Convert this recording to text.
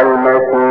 المسيح